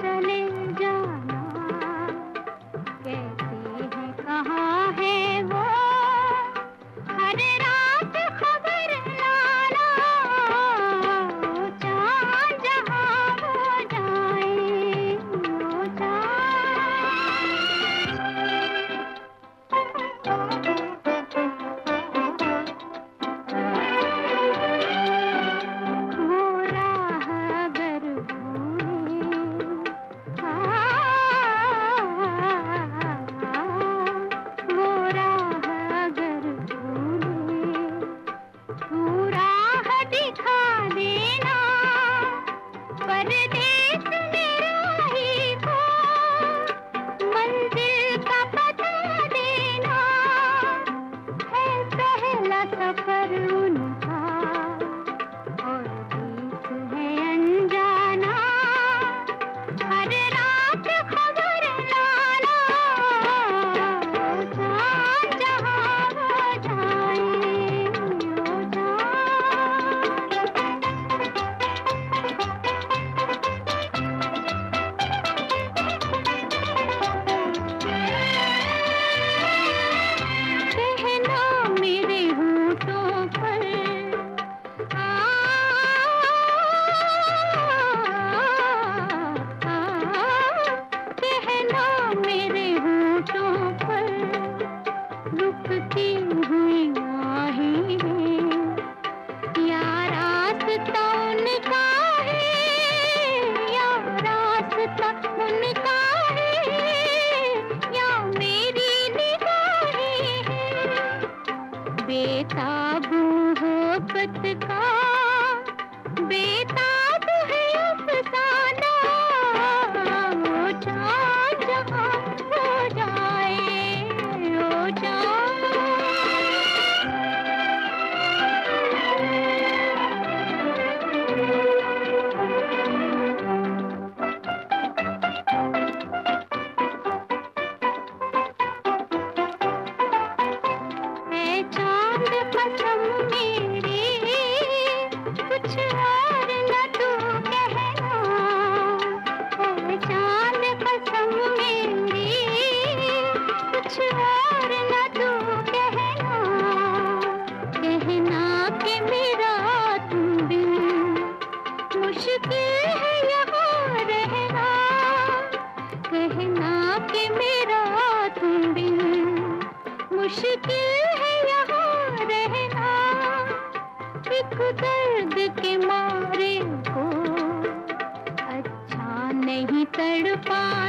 चले दर्द के मारे को अच्छा नहीं तड़पाना